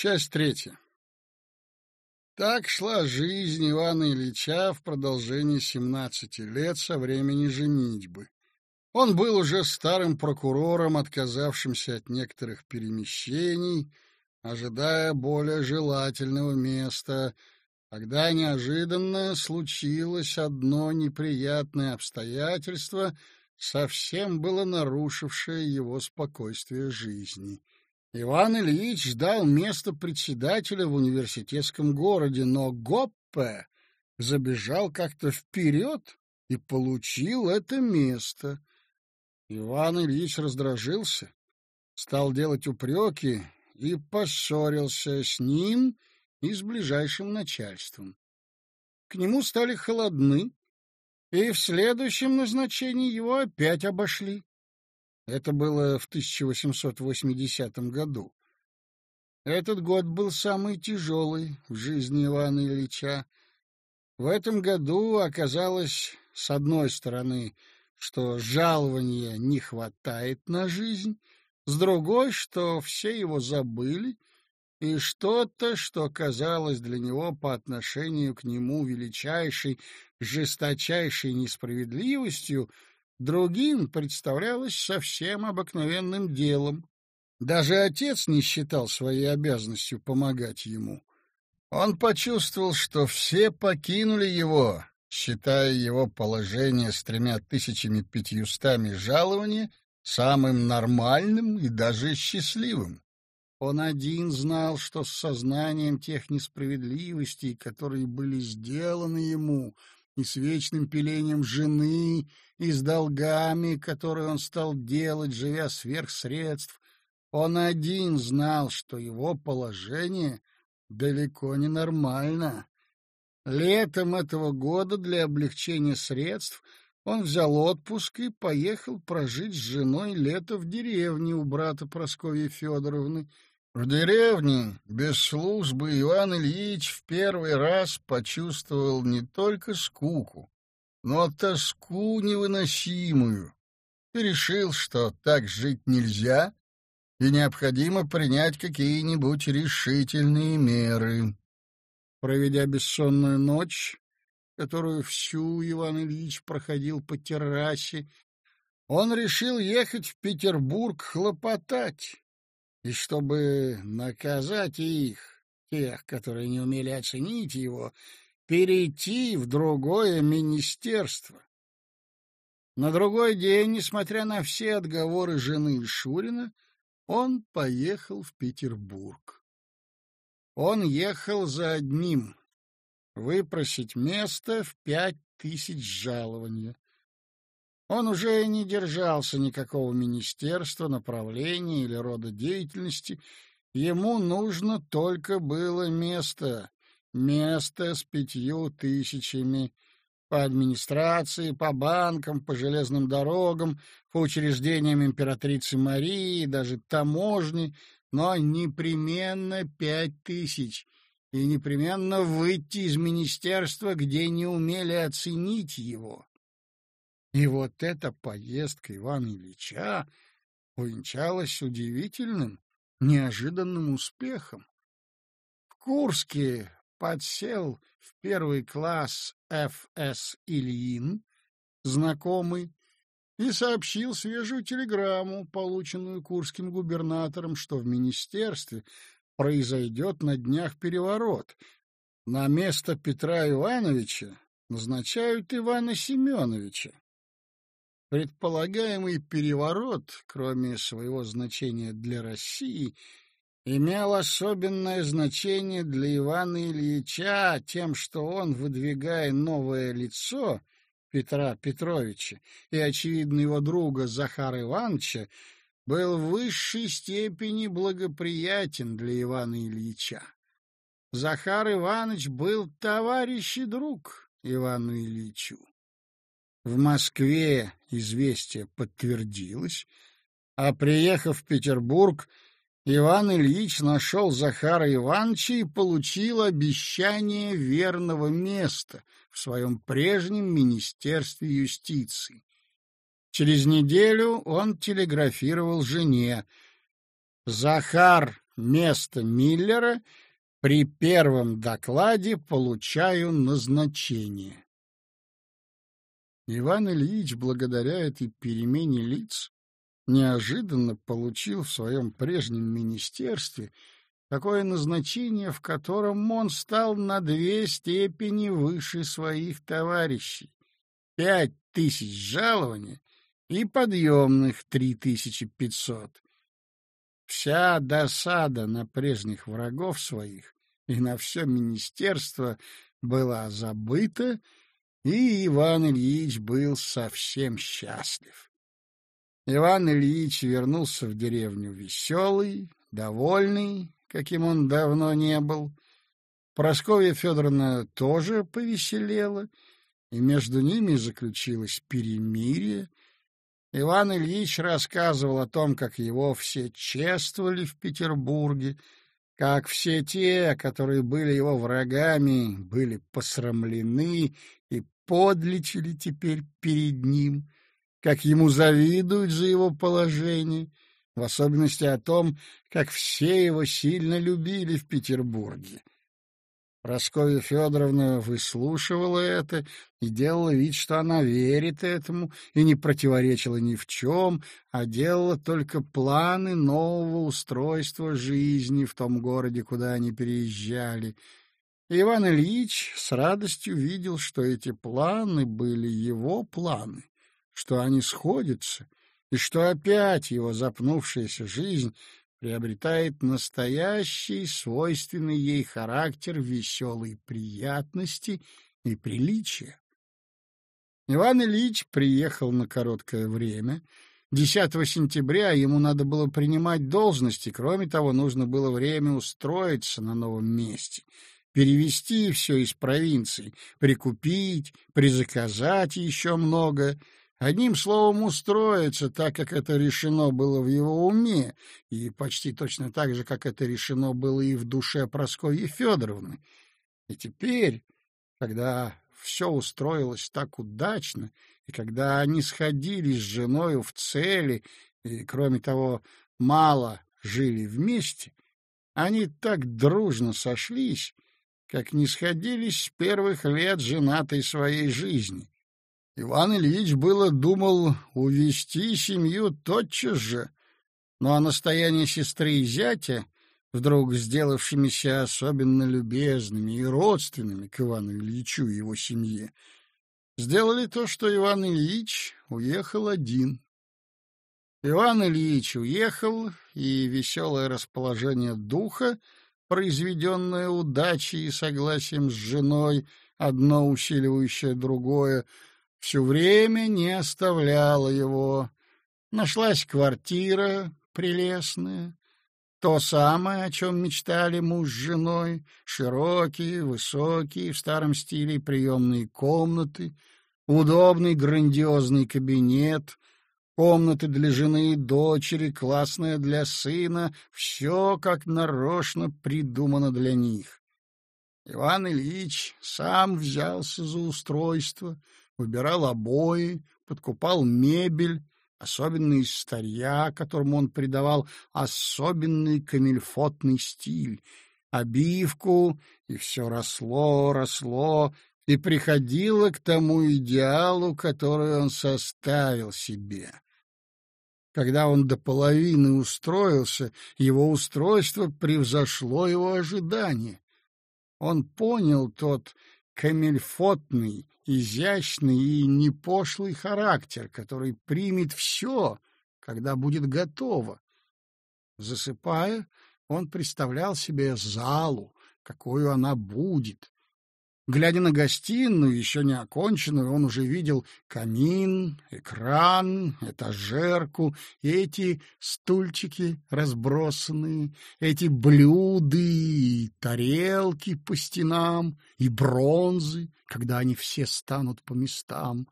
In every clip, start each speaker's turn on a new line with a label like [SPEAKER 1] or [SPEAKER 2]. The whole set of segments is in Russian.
[SPEAKER 1] Часть третья. Так шла жизнь Ивана Ильича в продолжении семнадцати лет со времени женитьбы. Он был уже старым прокурором, отказавшимся от некоторых перемещений, ожидая более желательного места, когда неожиданно случилось одно неприятное обстоятельство, совсем было нарушившее его спокойствие жизни — Иван Ильич ждал места председателя в университетском городе, но Гоппе забежал как-то вперед и получил это место. Иван Ильич раздражился, стал делать упреки и поссорился с ним и с ближайшим начальством. К нему стали холодны, и в следующем назначении его опять обошли. Это было в 1880 году. Этот год был самый тяжелый в жизни Ивана Ильича. В этом году оказалось, с одной стороны, что жалования не хватает на жизнь, с другой, что все его забыли, и что-то, что казалось для него по отношению к нему величайшей, жесточайшей несправедливостью, Другим представлялось совсем обыкновенным делом. Даже отец не считал своей обязанностью помогать ему. Он почувствовал, что все покинули его, считая его положение с тремя тысячами пятьюстами жалования самым нормальным и даже счастливым. Он один знал, что с сознанием тех несправедливостей, которые были сделаны ему, и с вечным пилением жены, и с долгами, которые он стал делать, живя сверх средств. Он один знал, что его положение далеко не нормально. Летом этого года для облегчения средств он взял отпуск и поехал прожить с женой лето в деревне у брата Прасковьи Федоровны, в деревне, без службы, Иван Ильич в первый раз почувствовал не только скуку, но тоску невыносимую, и решил, что так жить нельзя, и необходимо принять какие-нибудь решительные меры. Проведя бессонную ночь, которую всю Иван Ильич проходил по террасе, он решил ехать в Петербург хлопотать и чтобы наказать их, тех, которые не умели оценить его, перейти в другое министерство. На другой день, несмотря на все отговоры жены Шурина, он поехал в Петербург. Он ехал за одним — выпросить место в пять тысяч жалования. Он уже не держался никакого министерства, направления или рода деятельности. Ему нужно только было место, место с пятью тысячами по администрации, по банкам, по железным дорогам, по учреждениям императрицы Марии, даже таможни, но непременно пять тысяч, и непременно выйти из министерства, где не умели оценить его. И вот эта поездка Ивана Ильича увенчалась удивительным, неожиданным успехом. В Курске подсел в первый класс Ф.С. Ильин, знакомый, и сообщил свежую телеграмму, полученную курским губернатором, что в министерстве произойдет на днях переворот. На место Петра Ивановича назначают Ивана Семеновича. Предполагаемый переворот, кроме своего значения для России, имел особенное значение для Ивана Ильича тем, что он, выдвигая новое лицо Петра Петровича и, очевидно, его друга Захара Ивановича, был в высшей степени благоприятен для Ивана Ильича. Захар Иванович был товарищ и друг Ивану Ильичу. В Москве известие подтвердилось, а приехав в Петербург, Иван Ильич нашел Захара Ивановича и получил обещание верного места в своем прежнем Министерстве юстиции. Через неделю он телеграфировал жене. «Захар место Миллера, при первом докладе получаю назначение. Иван Ильич, благодаря этой перемене лиц, неожиданно получил в своем прежнем министерстве такое назначение, в котором он стал на две степени выше своих товарищей. Пять тысяч жалования и подъемных три тысячи пятьсот. Вся досада на прежних врагов своих и на все министерство была забыта, и Иван Ильич был совсем счастлив. Иван Ильич вернулся в деревню веселый, довольный, каким он давно не был. Прасковья Федоровна тоже повеселела, и между ними заключилось перемирие. Иван Ильич рассказывал о том, как его все чествовали в Петербурге, как все те, которые были его врагами, были посрамлены и подлечили теперь перед ним, как ему завидуют за его положение, в особенности о том, как все его сильно любили в Петербурге. Прасковья Федоровна выслушивала это и делала вид, что она верит этому и не противоречила ни в чем, а делала только планы нового устройства жизни в том городе, куда они переезжали. И Иван Ильич с радостью видел, что эти планы были его планы, что они сходятся, и что опять его запнувшаяся жизнь приобретает настоящий, свойственный ей характер веселой приятности и приличия. Иван Ильич приехал на короткое время. 10 сентября ему надо было принимать должности, кроме того, нужно было время устроиться на новом месте, перевести все из провинции, прикупить, призаказать еще многое, Одним словом, устроиться так, как это решено было в его уме, и почти точно так же, как это решено было и в душе Прасковьи Федоровны. И теперь, когда все устроилось так удачно, и когда они сходились с женою в цели, и, кроме того, мало жили вместе, они так дружно сошлись, как не сходились с первых лет женатой своей жизни. Иван Ильич было думал увести семью тотчас же, но о настоянии сестры и зятя, вдруг сделавшимися особенно любезными и родственными к Ивану Ильичу и его семье, сделали то, что Иван Ильич уехал один. Иван Ильич уехал, и веселое расположение духа, произведенное удачей и согласием с женой, одно усиливающее другое, все время не оставляла его. Нашлась квартира прелестная, то самое, о чем мечтали муж с женой, широкие, высокие, в старом стиле приемные комнаты, удобный грандиозный кабинет, комнаты для жены и дочери, классная для сына, все как нарочно придумано для них. Иван Ильич сам взялся за устройство — выбирал обои, подкупал мебель, особенно из старья, которому он придавал особенный камельфотный стиль, обивку, и все росло, росло, и приходило к тому идеалу, который он составил себе. Когда он до половины устроился, его устройство превзошло его ожидания. Он понял тот камельфотный, изящный и непошлый характер, который примет все, когда будет готово. Засыпая, он представлял себе залу, какую она будет, Глядя на гостиную, еще не оконченную, он уже видел камин, экран, этажерку, эти стульчики разбросанные, эти блюды и тарелки по стенам, и бронзы, когда они все станут по местам.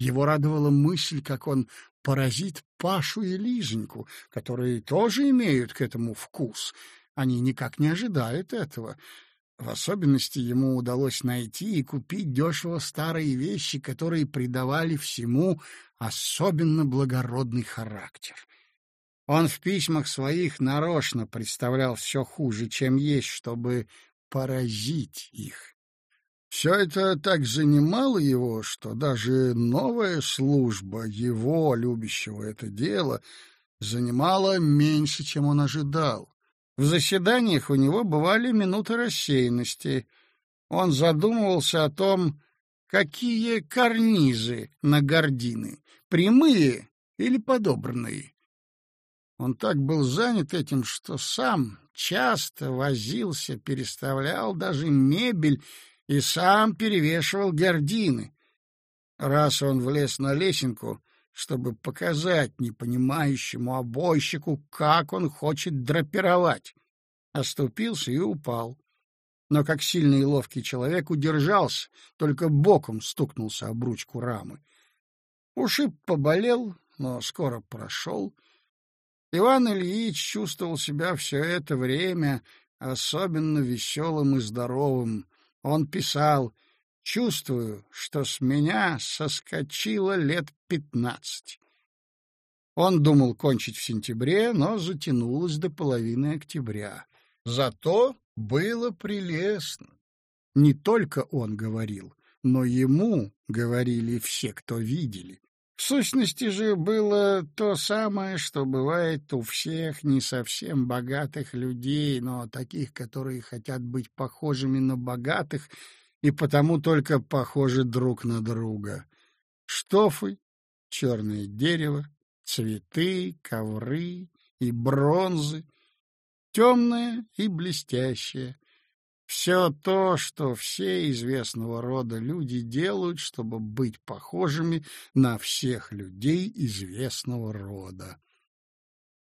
[SPEAKER 1] Его радовала мысль, как он поразит Пашу и Лиженьку, которые тоже имеют к этому вкус. Они никак не ожидают этого. В особенности ему удалось найти и купить дешево старые вещи, которые придавали всему особенно благородный характер. Он в письмах своих нарочно представлял все хуже, чем есть, чтобы поразить их. Все это так занимало его, что даже новая служба его, любящего это дело, занимала меньше, чем он ожидал. В заседаниях у него бывали минуты рассеянности. Он задумывался о том, какие карнизы на гордины, прямые или подобранные. Он так был занят этим, что сам часто возился, переставлял даже мебель и сам перевешивал гордины. Раз он влез на лесенку, чтобы показать непонимающему обойщику, как он хочет драпировать. Оступился и упал. Но как сильный и ловкий человек удержался, только боком стукнулся об ручку рамы. Ушиб поболел, но скоро прошел. Иван Ильич чувствовал себя все это время особенно веселым и здоровым. Он писал Чувствую, что с меня соскочило лет пятнадцать. Он думал кончить в сентябре, но затянулось до половины октября. Зато было прелестно. Не только он говорил, но ему говорили все, кто видели. В сущности же было то самое, что бывает у всех не совсем богатых людей, но таких, которые хотят быть похожими на богатых и потому только похожи друг на друга. Штофы, черное дерево, цветы, ковры и бронзы, темное и блестящее. Все то, что все известного рода люди делают, чтобы быть похожими на всех людей известного рода.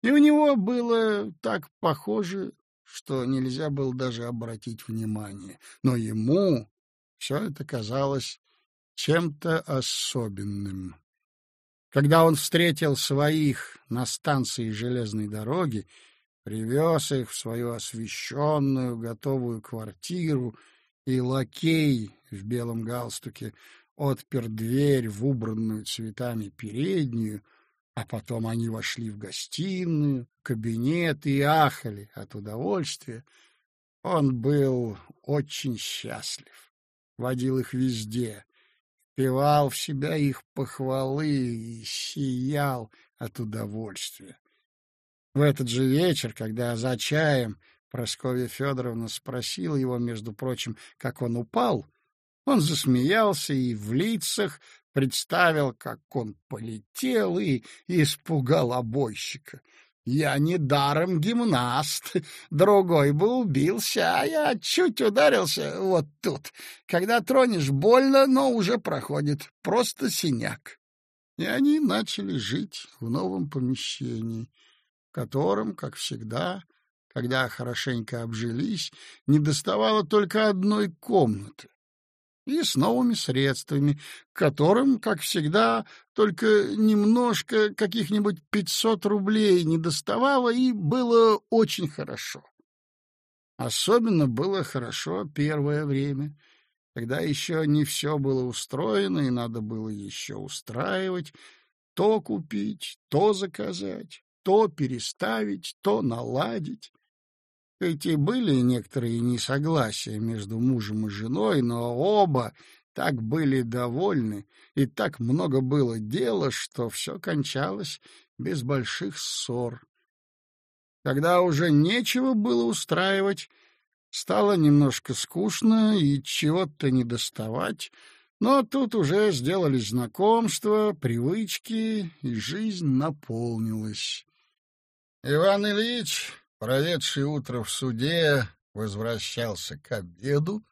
[SPEAKER 1] И у него было так похоже, что нельзя было даже обратить внимание. Но ему все это казалось чем-то особенным. Когда он встретил своих на станции железной дороги, привез их в свою освещенную, готовую квартиру, и лакей в белом галстуке отпер дверь в убранную цветами переднюю, а потом они вошли в гостиную, кабинет и ахали от удовольствия, он был очень счастлив водил их везде, впивал в себя их похвалы и сиял от удовольствия. В этот же вечер, когда за чаем Прасковья Федоровна спросила его, между прочим, как он упал, он засмеялся и в лицах представил, как он полетел и испугал обойщика. Я не даром гимнаст, другой бы убился, а я чуть ударился вот тут. Когда тронешь, больно, но уже проходит, просто синяк. И они начали жить в новом помещении, в котором, как всегда, когда хорошенько обжились, недоставало только одной комнаты и с новыми средствами, которым, как всегда, только немножко, каких-нибудь пятьсот рублей не доставало, и было очень хорошо. Особенно было хорошо первое время, когда еще не все было устроено, и надо было еще устраивать, то купить, то заказать, то переставить, то наладить. Хоть были некоторые несогласия между мужем и женой, но оба так были довольны, и так много было дела, что все кончалось без больших ссор. Когда уже нечего было устраивать, стало немножко скучно и чего-то недоставать, но тут уже сделались знакомства, привычки, и жизнь наполнилась. Иван Ильич проведший утро в суде, возвращался к обеду,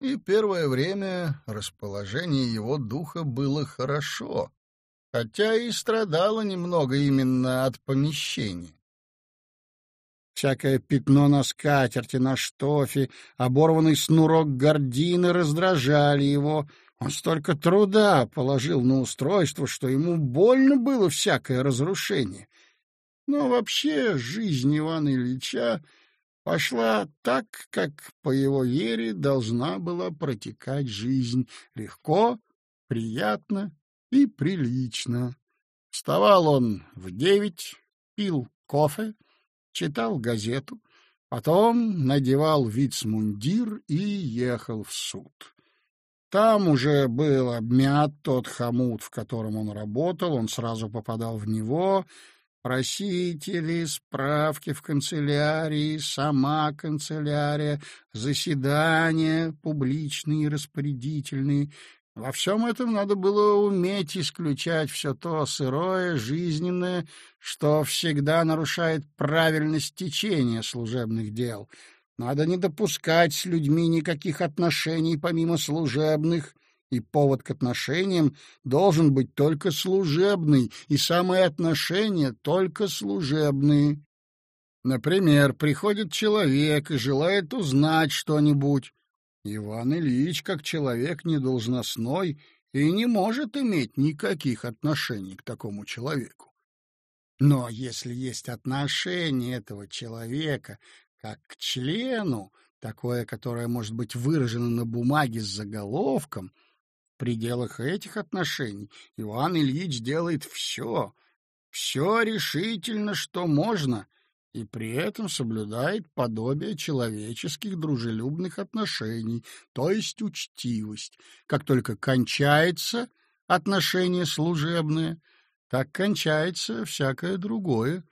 [SPEAKER 1] и первое время расположение его духа было хорошо, хотя и страдало немного именно от помещения. Всякое пятно на скатерти, на штофе, оборванный снурок гордины раздражали его. Он столько труда положил на устройство, что ему больно было всякое разрушение. Но вообще жизнь Ивана Ильича пошла так, как по его вере должна была протекать жизнь легко, приятно и прилично. Вставал он в девять, пил кофе, читал газету, потом надевал вицмундир и ехал в суд. Там уже был обмят тот хомут, в котором он работал, он сразу попадал в него, просители, справки в канцелярии, сама канцелярия, заседания публичные и распорядительные. Во всем этом надо было уметь исключать все то сырое, жизненное, что всегда нарушает правильность течения служебных дел. Надо не допускать с людьми никаких отношений помимо служебных, и повод к отношениям должен быть только служебный, и самые отношения только служебные. Например, приходит человек и желает узнать что-нибудь. Иван Ильич, как человек недолжностной, и не может иметь никаких отношений к такому человеку. Но если есть отношение этого человека как к члену, такое, которое может быть выражено на бумаге с заголовком — пределах этих отношений Иван Ильич делает все, все решительно, что можно, и при этом соблюдает подобие человеческих дружелюбных отношений, то есть учтивость. Как только кончается отношение служебное, так кончается всякое другое.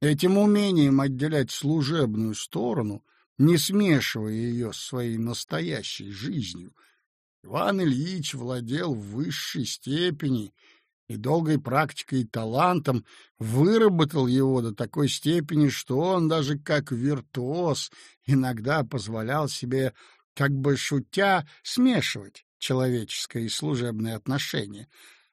[SPEAKER 1] Этим умением отделять служебную сторону, не смешивая ее с своей настоящей жизнью — Иван Ильич владел в высшей степени и долгой практикой и талантом выработал его до такой степени, что он даже как виртуоз иногда позволял себе, как бы шутя, смешивать человеческое и служебное отношение.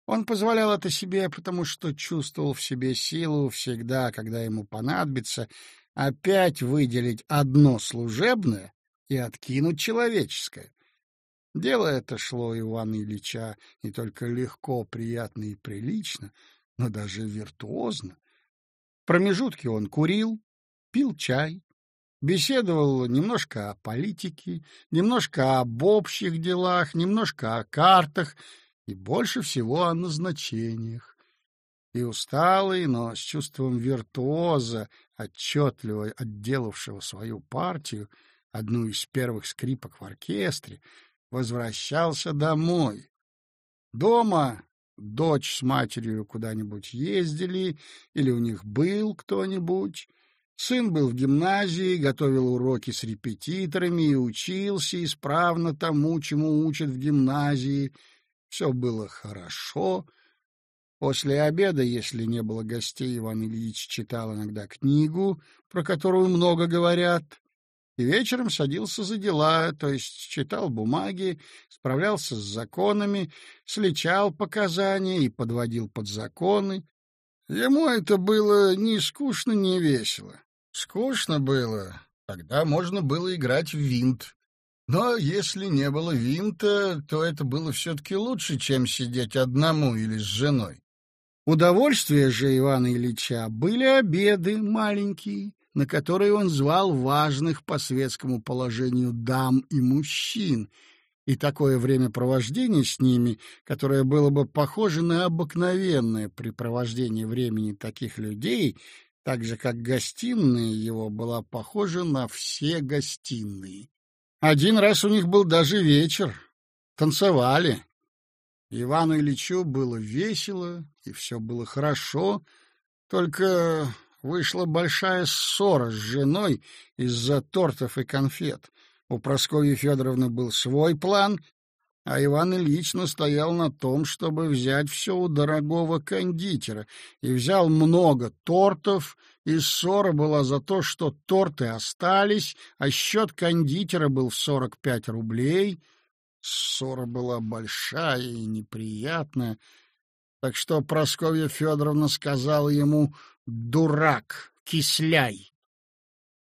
[SPEAKER 1] Он позволял это себе, потому что чувствовал в себе силу всегда, когда ему понадобится, опять выделить одно служебное и откинуть человеческое. Дело это шло Ивана Ильича не только легко, приятно и прилично, но даже виртуозно. В промежутке он курил, пил чай, беседовал немножко о политике, немножко об общих делах, немножко о картах и больше всего о назначениях. И усталый, но с чувством виртуоза, отчетливо отделавшего свою партию, одну из первых скрипок в оркестре, возвращался домой. Дома дочь с матерью куда-нибудь ездили, или у них был кто-нибудь. Сын был в гимназии, готовил уроки с репетиторами и учился исправно тому, чему учат в гимназии. Все было хорошо. После обеда, если не было гостей, Иван Ильич читал иногда книгу, про которую много говорят и вечером садился за дела, то есть читал бумаги, справлялся с законами, сличал показания и подводил под законы. Ему это было ни скучно, ни весело. Скучно было, тогда можно было играть в винт. Но если не было винта, то это было все-таки лучше, чем сидеть одному или с женой. Удовольствие же Ивана Ильича были обеды маленькие, на которые он звал важных по светскому положению дам и мужчин, и такое времяпровождение с ними, которое было бы похоже на обыкновенное препровождение времени таких людей, так же, как гостиная его была похожа на все гостиные. Один раз у них был даже вечер. Танцевали. Ивану Ильичу было весело, и все было хорошо, только вышла большая ссора с женой из-за тортов и конфет. У Прасковьи Федоровны был свой план, а Иван Ильич настоял на том, чтобы взять все у дорогого кондитера, и взял много тортов, и ссора была за то, что торты остались, а счет кондитера был в сорок пять рублей. Ссора была большая и неприятная, так что Прасковья Федоровна сказала ему «Дурак, кисляй!»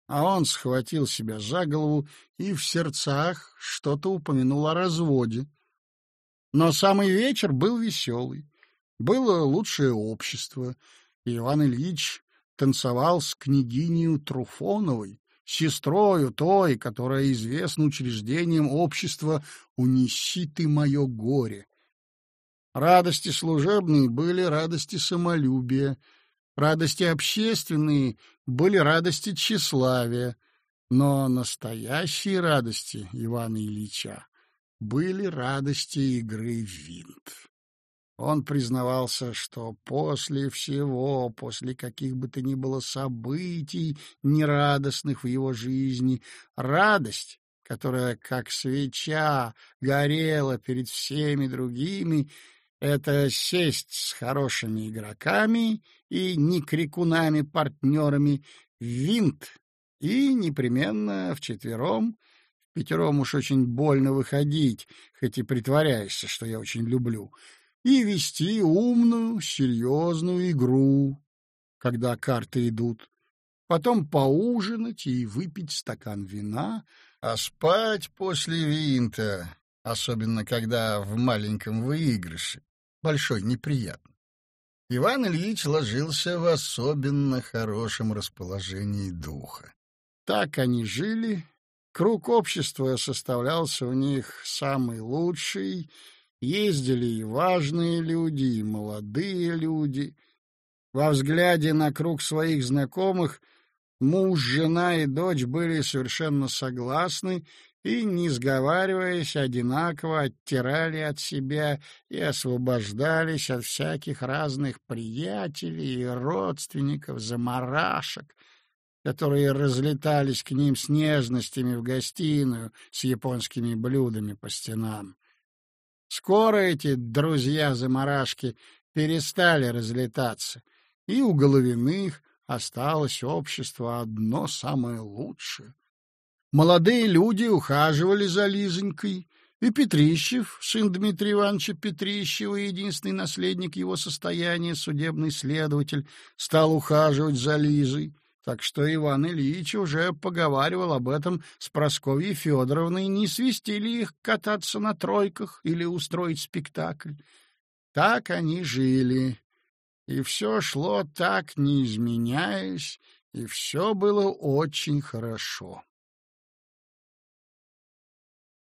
[SPEAKER 1] А он схватил себя за голову и в сердцах что-то упомянул о разводе. Но самый вечер был веселый. Было лучшее общество. И Иван Ильич танцевал с княгинью Труфоновой, сестрою той, которая известна учреждением общества «Унеси ты мое горе». Радости служебные были радости самолюбия, Радости общественные были радости тщеславия, но настоящие радости Ивана Ильича были радости игры в винт. Он признавался, что после всего, после каких бы то ни было событий нерадостных в его жизни, радость, которая, как свеча, горела перед всеми другими, это сесть с хорошими игроками и не крикунами-партнерами в винт и непременно вчетвером, пятером уж очень больно выходить, хоть и притворяешься, что я очень люблю, и вести умную, серьезную игру, когда карты идут, потом поужинать и выпить стакан вина, а спать после винта, особенно когда в маленьком выигрыше, большой неприятно. Иван Ильич ложился в особенно хорошем расположении духа. Так они жили, круг общества составлялся у них самый лучший, ездили и важные люди, и молодые люди. Во взгляде на круг своих знакомых муж, жена и дочь были совершенно согласны и, не сговариваясь, одинаково оттирали от себя и освобождались от всяких разных приятелей и родственников, заморашек, которые разлетались к ним с нежностями в гостиную с японскими блюдами по стенам. Скоро эти друзья-заморашки перестали разлетаться, и у Головиных осталось общество одно самое лучшее — Молодые люди ухаживали за Лизонькой, и Петрищев, сын Дмитрия Ивановича Петрищева, единственный наследник его состояния, судебный следователь, стал ухаживать за Лизой, так что Иван Ильич уже поговаривал об этом с Прасковьей Федоровной, не свистили их кататься на тройках или устроить спектакль. Так они жили, и все шло так, не изменяясь, и все было очень хорошо.